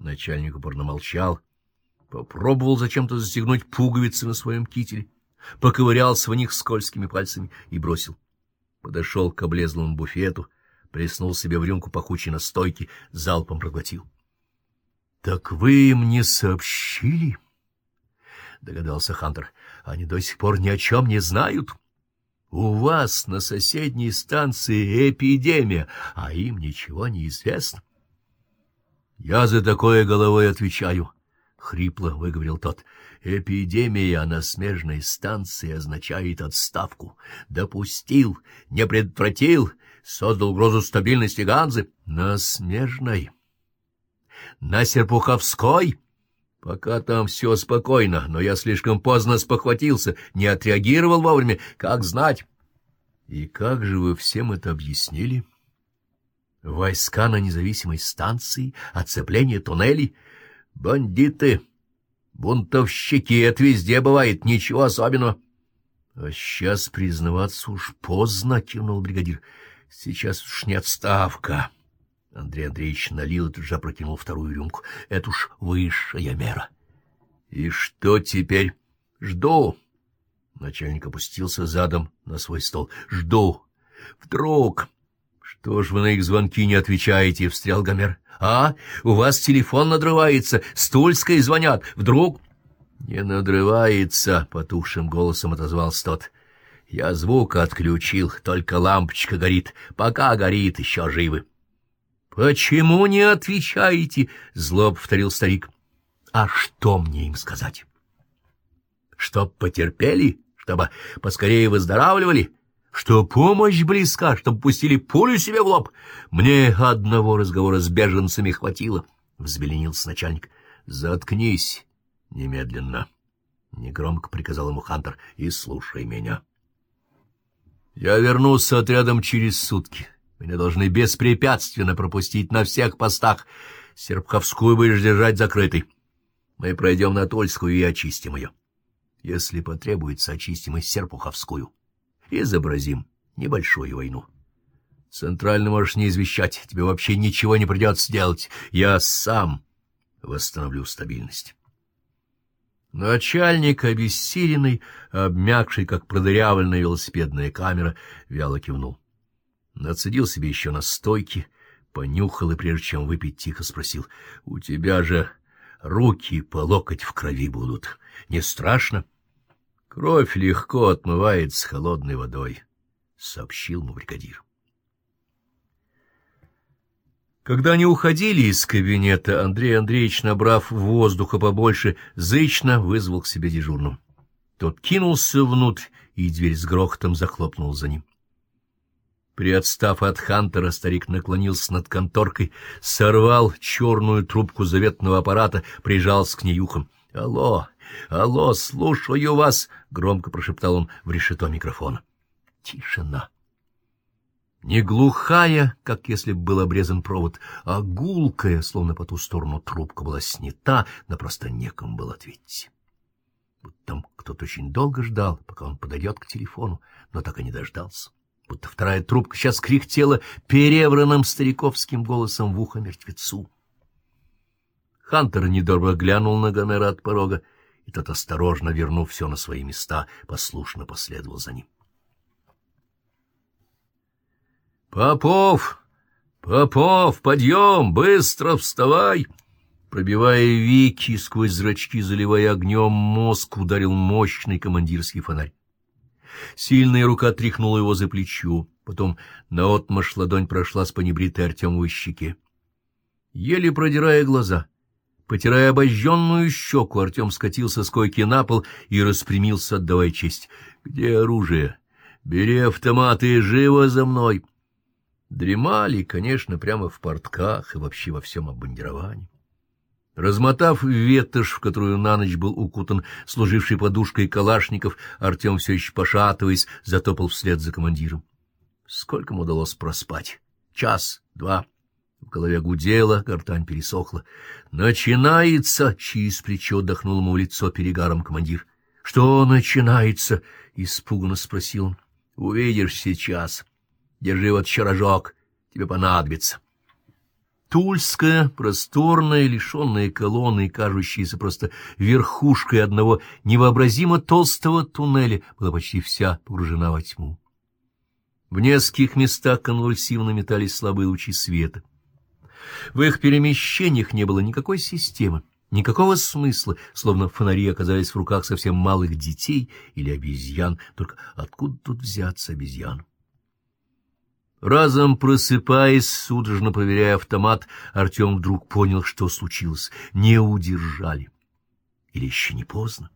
Начальник упорно молчал, попробовал зачем-то застегнуть пуговицы на своем кителе, поковырялся в них скользкими пальцами и бросил. Подошел к облезлому буфету, плеснул себе в рюмку пахучей настойки, залпом проглотил. — Так вы им не сообщили? — догадался Хантер. — Они до сих пор ни о чем не знают. У вас на соседней станции эпидемия, а им ничего не известно. — Я за такое головой отвечаю, — хрипло выговорил тот. — Эпидемия на смежной станции означает отставку. Допустил, не предотвратил, создал угрозу стабильности Ганзы. На смежной... На Серпуховской? Пока там все спокойно, но я слишком поздно спохватился, не отреагировал вовремя, как знать. И как же вы всем это объяснили? Войска на независимой станции, оцепление туннелей, бандиты, бунтовщики, это везде бывает, ничего особенного. — А сейчас признаваться уж поздно, — кивнул бригадир. — Сейчас уж не отставка. Андрей Андреевич налил и тут же опрокинул вторую рюмку. Это уж высшая мера. — И что теперь? — Жду. Начальник опустился задом на свой стол. — Жду. Вдруг... — Что ж вы на их звонки не отвечаете? — встрял Гомер. — А? У вас телефон надрывается, с Тульской звонят. Вдруг... — Не надрывается, — потухшим голосом отозвался тот. — Я звук отключил, только лампочка горит. Пока горит, еще живы. —— Почему не отвечаете? — зло повторил старик. — А что мне им сказать? — Чтоб потерпели, чтобы поскорее выздоравливали, что помощь близка, чтобы пустили пулю себе в лоб. Мне одного разговора с беженцами хватило, — взбеленился начальник. — Заткнись немедленно, — негромко приказал ему Хантер, — и слушай меня. — Я вернусь с отрядом через сутки. — меня должны беспрепятственно пропустить на всех постах. Серпховскую будешь держать закрытой. Мы пройдем на Тольскую и очистим ее. Если потребуется, очистим и Серпуховскую. Изобразим небольшую войну. Центрально можешь не извещать, тебе вообще ничего не придется делать. Я сам восстановлю стабильность. Начальник, обессиленный, обмякший, как продырявленная велосипедная камера, вяло кивнул. Нацедил себе еще на стойке, понюхал и, прежде чем выпить, тихо спросил. — У тебя же руки по локоть в крови будут. Не страшно? — Кровь легко отмывается холодной водой, — сообщил ему бригадир. Когда они уходили из кабинета, Андрей Андреевич, набрав воздуха побольше, зычно вызвал к себе дежурным. Тот кинулся внутрь, и дверь с грохотом захлопнул за ним. Приотстав от Хантера, старик наклонился над конторкой, сорвал черную трубку заветного аппарата, прижался к ней ухом. — Алло, алло, слушаю вас! — громко прошептал он в решето микрофона. Тишина. Не глухая, как если бы был обрезан провод, а гулкая, словно по ту сторону трубка была снята, но просто некому было ответить. Вот там кто-то очень долго ждал, пока он подойдет к телефону, но так и не дождался будто вторая трубка сейчас кряхтела перевранным стариковским голосом в ухо мертвецу. Хантер недобро глянул на Гомера от порога, и тот, осторожно вернув все на свои места, послушно последовал за ним. «Попов! Попов, подъем! Быстро вставай!» Пробивая веки сквозь зрачки, заливая огнем, мозг ударил мощный командирский фонарь. Сильная рука тряхнула его за плечо, потом наотмашь ладонь прошлась по небритой Артемовой щеке. Еле продирая глаза, потирая обожженную щеку, Артем скатился с койки на пол и распрямился, отдавая честь. — Где оружие? Бери автоматы и живо за мной! Дремали, конечно, прямо в портках и вообще во всем обмундировании. Размотав ветошь, в которую на ночь был укутан служивший подушкой калашников, Артем все еще пошатываясь, затопал вслед за командиром. Сколько ему удалось проспать? Час, два. В голове гудело, гортань пересохла. «Начинается!» — через плечо отдохнул ему в лицо перегаром командир. «Что начинается?» — испуганно спросил он. «Увидишь сейчас. Держи вот еще рожок, тебе понадобится». Тульская, просторная, лишенная колонны, кажущаяся просто верхушкой одного невообразимо толстого туннеля, была почти вся погружена во тьму. В нескольких местах конвульсивно метались слабые лучи света. В их перемещениях не было никакой системы, никакого смысла, словно фонари оказались в руках совсем малых детей или обезьян, только откуда тут взяться обезьян? Разом просыпаясь, судорожно проверяя автомат, Артем вдруг понял, что случилось. Не удержали. Или еще не поздно?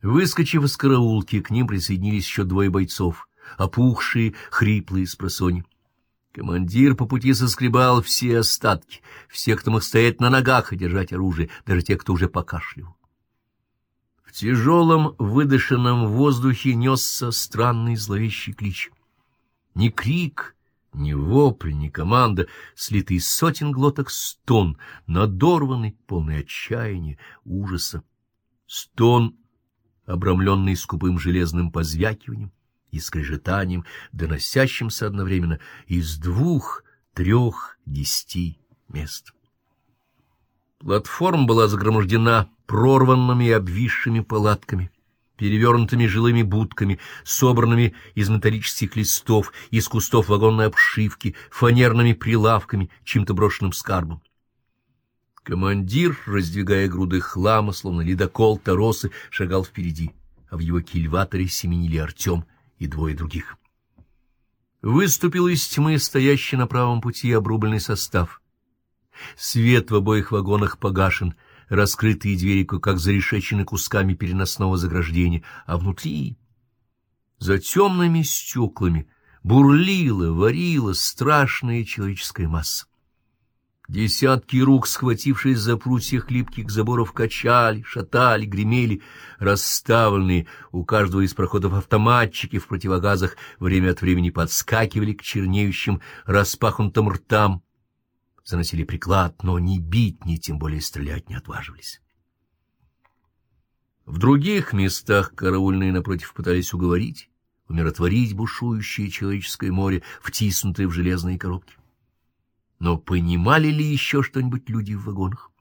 Выскочив из караулки, к ним присоединились еще двое бойцов, опухшие, хриплые с просони. Командир по пути соскребал все остатки, все, кто мог стоять на ногах и держать оружие, даже те, кто уже покашливал. В тяжелом, выдышанном воздухе несся странный зловещий клич — ни крик, ни вопль, ни команда, слитый сотен глоток стон, надорванный, полный отчаяния, ужаса. Стон, обрамленный скупым железным позвякиванием и скрежетанием, доносящимся одновременно из двух, трех, десяти мест. Платформа была загромождена прорванными и обвисшими палатками — перевернутыми жилыми будками, собранными из металлических листов, из кустов вагонной обшивки, фанерными прилавками, чем-то брошенным скарбом. Командир, раздвигая груды хлама, словно ледокол Таросы, шагал впереди, а в его кильваторе семенили Артем и двое других. Выступил из тьмы стоящий на правом пути обрубленный состав. Свет в обоих вагонах погашен — раскрытые двери как зарешечены кусками переносного заграждения, а внутри, за темными стеклами, бурлила, варила страшная человеческая масса. Десятки рук, схватившись за прутья хлипких заборов, качали, шатали, гремели, расставленные у каждого из проходов автоматчики в противогазах время от времени подскакивали к чернеющим распахнутым ртам, заносили приклад, но ни бить, ни тем более стрелять не отваживались. В других местах караульные напротив пытались уговорить, умиротворить бушующее человеческое море, втиснутое в железные коробки. Но понимали ли еще что-нибудь люди в вагонах?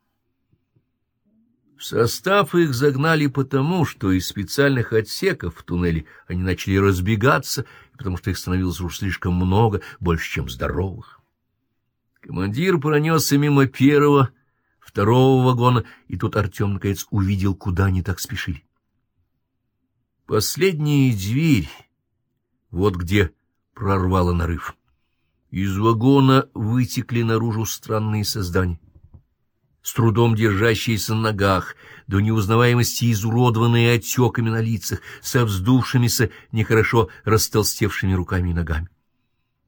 В состав их загнали потому, что из специальных отсеков в туннеле они начали разбегаться, потому что их становилось уж слишком много, больше, чем здоровых. Командир пронесся мимо первого, второго вагона, и тут Артем, наконец, увидел, куда они так спешили. Последняя дверь, вот где прорвало нарыв. Из вагона вытекли наружу странные создания, с трудом держащиеся на ногах, до неузнаваемости изуродованные отеками на лицах, со вздувшимися, нехорошо растолстевшими руками и ногами.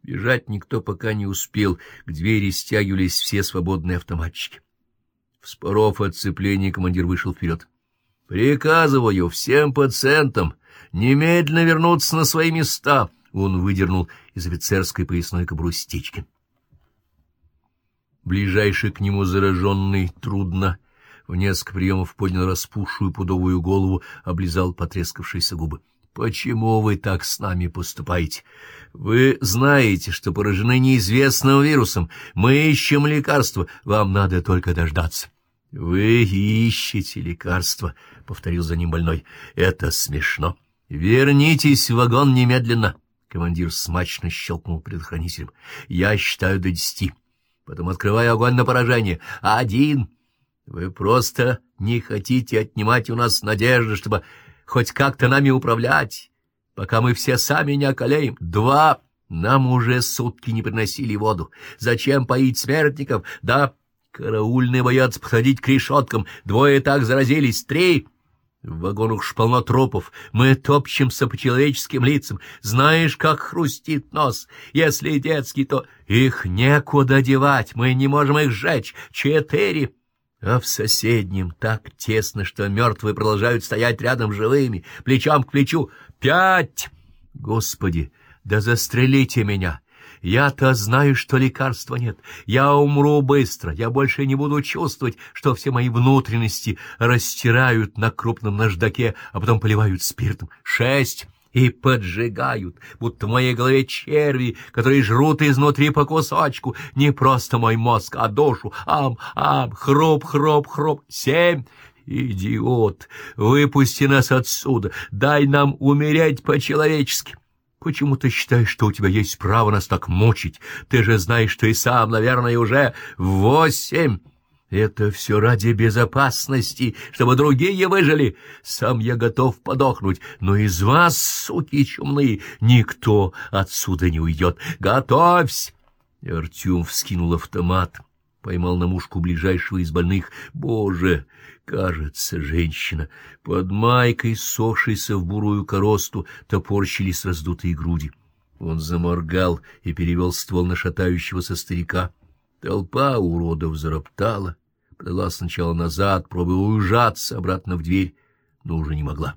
Бежать никто пока не успел, к двери стягивались все свободные автоматчики. Вспоров отцепление, командир вышел вперед. — Приказываю всем пациентам немедленно вернуться на свои места! — он выдернул из офицерской поясной кобуры стечки. Ближайший к нему зараженный трудно в несколько приемов поднял распухшую пудовую голову, облизал потрескавшиеся губы. Почему вы так с нами поступаете? Вы знаете, что поражены неизвестным вирусом. Мы ищем лекарства. Вам надо только дождаться. Вы ищете лекарства, — повторил за ним больной. Это смешно. Вернитесь в вагон немедленно. Командир смачно щелкнул предохранителем. Я считаю до десяти. Потом открываю огонь на поражение. Один. Вы просто не хотите отнимать у нас надежды, чтобы хоть как-то нами управлять, пока мы все сами не околеем. Два, нам уже сутки не приносили воду. Зачем поить смертников? Да, караульные боятся подходить к решеткам. Двое так заразились. Три, в вагонах шполно трупов. Мы топчемся по человеческим лицам. Знаешь, как хрустит нос. Если детский, то их некуда девать. Мы не можем их сжечь. Четыре а в соседнем так тесно, что мертвые продолжают стоять рядом живыми, плечом к плечу. Пять! Господи, да застрелите меня! Я-то знаю, что лекарства нет. Я умру быстро. Я больше не буду чувствовать, что все мои внутренности растирают на крупном наждаке, а потом поливают спиртом. Шесть! и поджигают, будто в моей голове черви, которые жрут изнутри по кусочку, не просто мой мозг, а душу. Ам, ам, хроп, хроп, хроп. Семь. Идиот, выпусти нас отсюда, дай нам умереть по-человечески. Почему ты считаешь, что у тебя есть право нас так мучить? Ты же знаешь, что и сам, наверное, уже восемь. Это все ради безопасности, чтобы другие выжили. Сам я готов подохнуть, но из вас, суки чумные, никто отсюда не уйдет. Готовься!» Артем вскинул автомат, поймал на мушку ближайшего из больных. «Боже!» Кажется, женщина. Под майкой, сохшейся в бурую коросту, топорщились раздутые груди. Он заморгал и перевел ствол на шатающегося старика. Толпа уродов зароптала плыла сначала назад, пробуя уезжаться обратно в дверь, но уже не могла.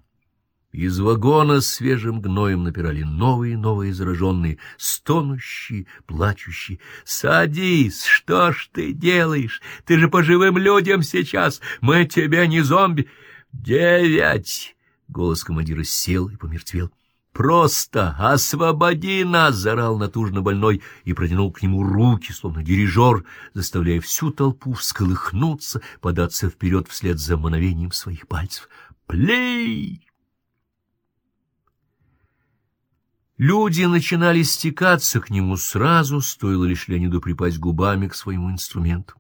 Из вагона свежим гноем напирали новые новые зараженные, стонущие, плачущие. «Садись! Что ж ты делаешь? Ты же по живым людям сейчас! Мы тебя не зомби!» «Девять!» — голос командира сел и помертвел. «Просто освободи нас!» — зарал натужно больной и протянул к нему руки, словно дирижер, заставляя всю толпу всколыхнуться, податься вперед вслед за мановением своих пальцев. «Плей!» Люди начинали стекаться к нему сразу, стоило лишь Леониду припасть губами к своему инструменту.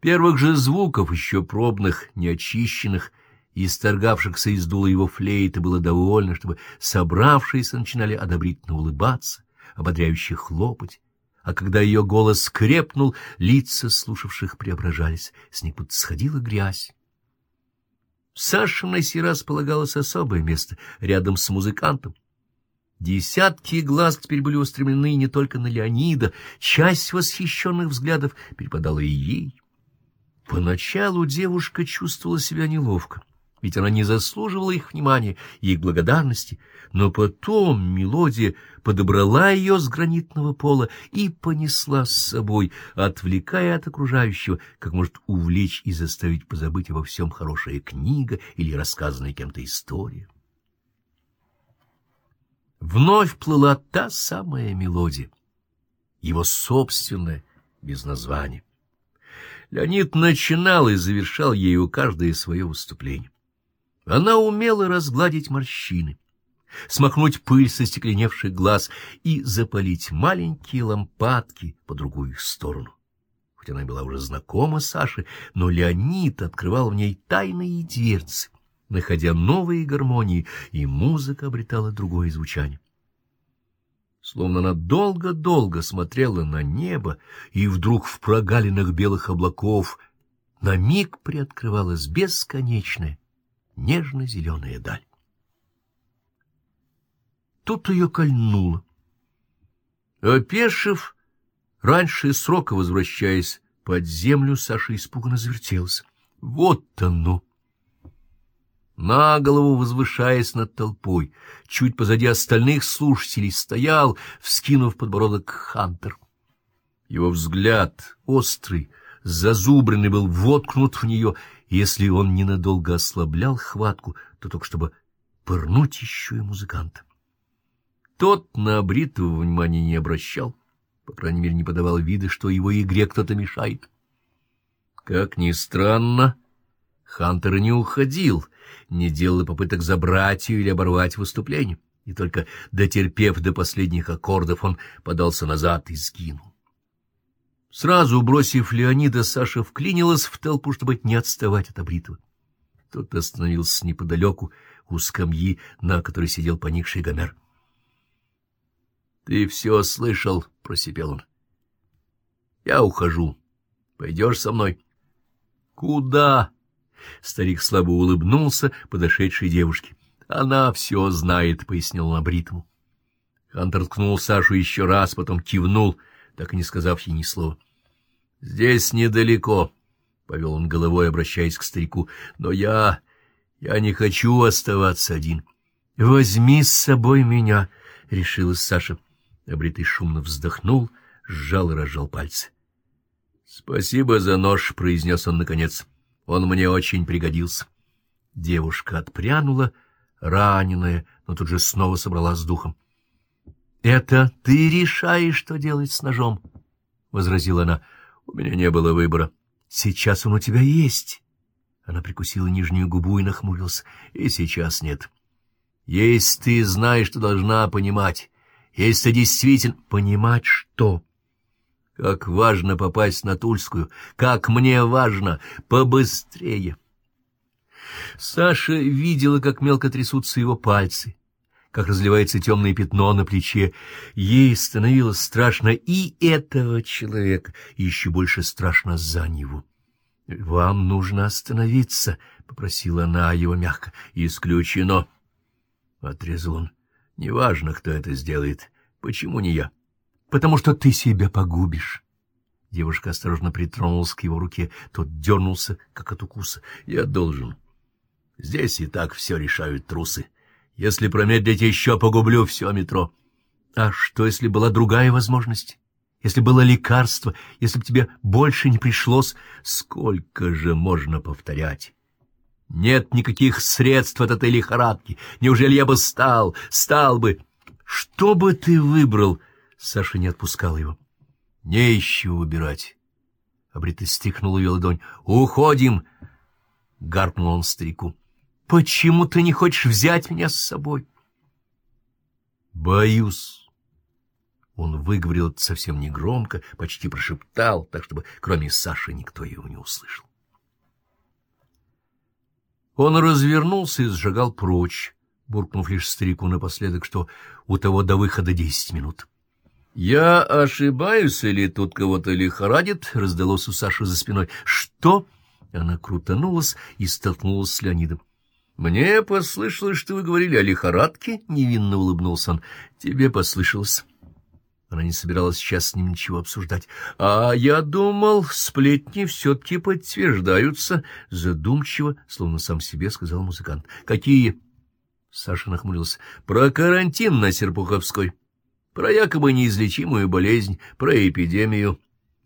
Первых же звуков, еще пробных, неочищенных, и исторгавшихся из дула его флейты было довольно, чтобы собравшиеся начинали одобрительно улыбаться, ободряюще хлопать, а когда ее голос скрепнул, лица слушавших преображались, с них будто грязь. Саше на сей раз полагалось особое место рядом с музыкантом. Десятки глаз теперь были устремлены не только на Леонида, часть восхищенных взглядов перепадала и ей. Поначалу девушка чувствовала себя неловко ведь она не заслуживала их внимания и их благодарности, но потом мелодия подобрала ее с гранитного пола и понесла с собой, отвлекая от окружающего, как может увлечь и заставить позабыть обо всем хорошая книга или рассказанная кем-то история. Вновь плыла та самая мелодия, его собственная, без названия. Леонид начинал и завершал ею каждое свое выступление. Она умела разгладить морщины, смахнуть пыль со стекленевших глаз и запалить маленькие лампадки по другую сторону. Хоть она была уже знакома Саше, но Леонид открывал в ней тайные дверцы, находя новые гармонии, и музыка обретала другое звучание. Словно она долго-долго смотрела на небо, и вдруг в прогалинах белых облаков на миг приоткрывалась бесконечная, нежно-зеленая даль. Тут ее кольнуло. Опешив, раньше срока возвращаясь под землю, Саша испуганно завертелся. Вот оно! На голову возвышаясь над толпой, чуть позади остальных слушателей, стоял, вскинув подбородок Хантер. Его взгляд, острый, зазубренный, был воткнут в нее, если он ненадолго ослаблял хватку, то только чтобы пырнуть еще и музыканта. Тот на обритого внимания не обращал, по крайней мере, не подавал вида, что его игре кто-то мешает. Как ни странно, Хантер не уходил, не делал попыток забрать ее или оборвать выступление, и только дотерпев до последних аккордов, он подался назад и сгинул. Сразу бросив Леонида, Саша вклинилась в толпу, чтобы не отставать от обритого. Тот остановился неподалеку у скамьи, на которой сидел поникший Гомер. — Ты все слышал, — просипел он. — Я ухожу. Пойдешь со мной? — Куда? — старик слабо улыбнулся подошедшей девушке. — Она все знает, — пояснил он обритому. Хантер ткнул Сашу еще раз, потом кивнул — так и не сказав ей ни слова. — Здесь недалеко, — повел он головой, обращаясь к старику, — но я... я не хочу оставаться один. — Возьми с собой меня, — решилась Саша. Обритый шумно вздохнул, сжал и разжал пальцы. — Спасибо за нож, — произнес он наконец. — Он мне очень пригодился. Девушка отпрянула, раненая, но тут же снова собралась с духом. — Это ты решаешь, что делать с ножом? — возразила она. — У меня не было выбора. — Сейчас он у тебя есть. Она прикусила нижнюю губу и нахмурилась. — И сейчас нет. — Есть ты знаешь, что должна понимать. Если ты действительно... — Понимать что? — Как важно попасть на Тульскую. Как мне важно. Побыстрее. Саша видела, как мелко трясутся его пальцы как разливается темное пятно на плече. Ей становилось страшно и этого человека, и еще больше страшно за него. — Вам нужно остановиться, — попросила она его мягко. — Исключено, — отрезал он. — Неважно, кто это сделает. Почему не я? — Потому что ты себя погубишь. Девушка осторожно притронулась к его руке. Тот дернулся, как от укуса. — Я должен. Здесь и так все решают трусы. Если промедлить еще, погублю все метро. А что, если была другая возможность? Если было лекарство, если бы тебе больше не пришлось, сколько же можно повторять? Нет никаких средств от этой лихорадки. Неужели я бы стал, стал бы? Что бы ты выбрал? Саша не отпускал его. Не ищу выбирать. Абрита стихнула ее ладонь. Уходим! Гаркнул он старику. Почему ты не хочешь взять меня с собой? Боюсь. Он выговорил это совсем негромко, почти прошептал, так чтобы кроме Саши никто его не услышал. Он развернулся и сжигал прочь, буркнув лишь старику напоследок, что у того до выхода десять минут. — Я ошибаюсь или тут кого-то лихорадит? — раздалось у Саши за спиной. — Что? Она крутанулась и столкнулась с Леонидом. — Мне послышалось, что вы говорили о лихорадке, — невинно улыбнулся он. — Тебе послышалось. Она не собиралась сейчас с ним ничего обсуждать. — А я думал, сплетни все-таки подтверждаются, — задумчиво, словно сам себе сказал музыкант. — Какие? — Саша нахмурился. — Про карантин на Серпуховской. Про якобы неизлечимую болезнь, про эпидемию.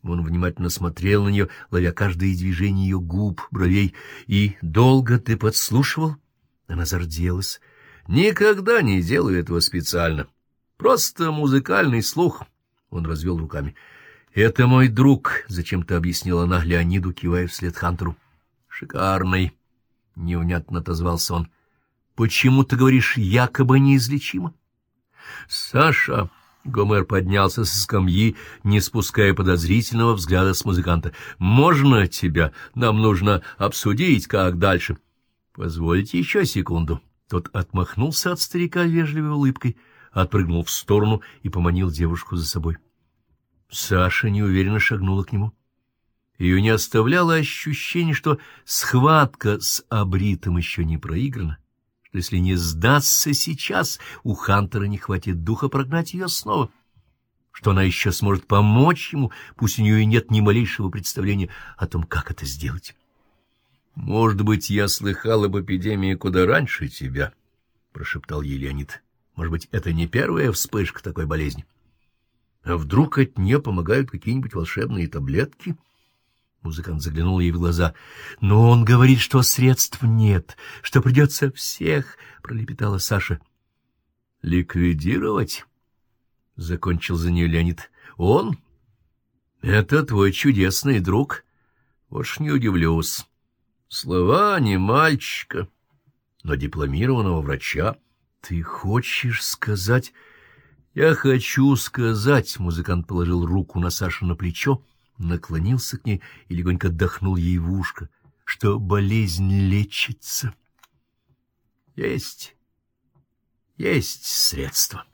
Он внимательно смотрел на нее, ловя каждое движение ее губ, бровей. «И долго ты подслушивал?» Она зарделась. «Никогда не делаю этого специально. Просто музыкальный слух». Он развел руками. «Это мой друг», — зачем-то объяснила она Леониду, кивая вслед Хантеру. «Шикарный», — невнятно отозвался он. «Почему ты говоришь якобы неизлечимо?» «Саша...» Гомер поднялся со скамьи, не спуская подозрительного взгляда с музыканта. «Можно тебя? Нам нужно обсудить, как дальше». «Позвольте еще секунду». Тот отмахнулся от старика вежливой улыбкой, отпрыгнул в сторону и поманил девушку за собой. Саша неуверенно шагнула к нему. Ее не оставляло ощущение, что схватка с Абритом еще не проиграна что если не сдастся сейчас, у Хантера не хватит духа прогнать ее снова, что она еще сможет помочь ему, пусть у нее и нет ни малейшего представления о том, как это сделать. «Может быть, я слыхал об эпидемии куда раньше тебя», — прошептал ей Леонид. «Может быть, это не первая вспышка такой болезни? А вдруг от нее помогают какие-нибудь волшебные таблетки?» Музыкант заглянул ей в глаза. — Но он говорит, что средств нет, что придется всех, — пролепетала Саша. — Ликвидировать? — закончил за нее Леонид. — Он? — Это твой чудесный друг. Вот ж не удивлюсь. Слова не мальчика, но дипломированного врача. — Ты хочешь сказать... — Я хочу сказать, — музыкант положил руку на Сашу на плечо, — наклонился к ней и легонько отдохнул ей в ушко, что болезнь лечится. Есть, есть средства.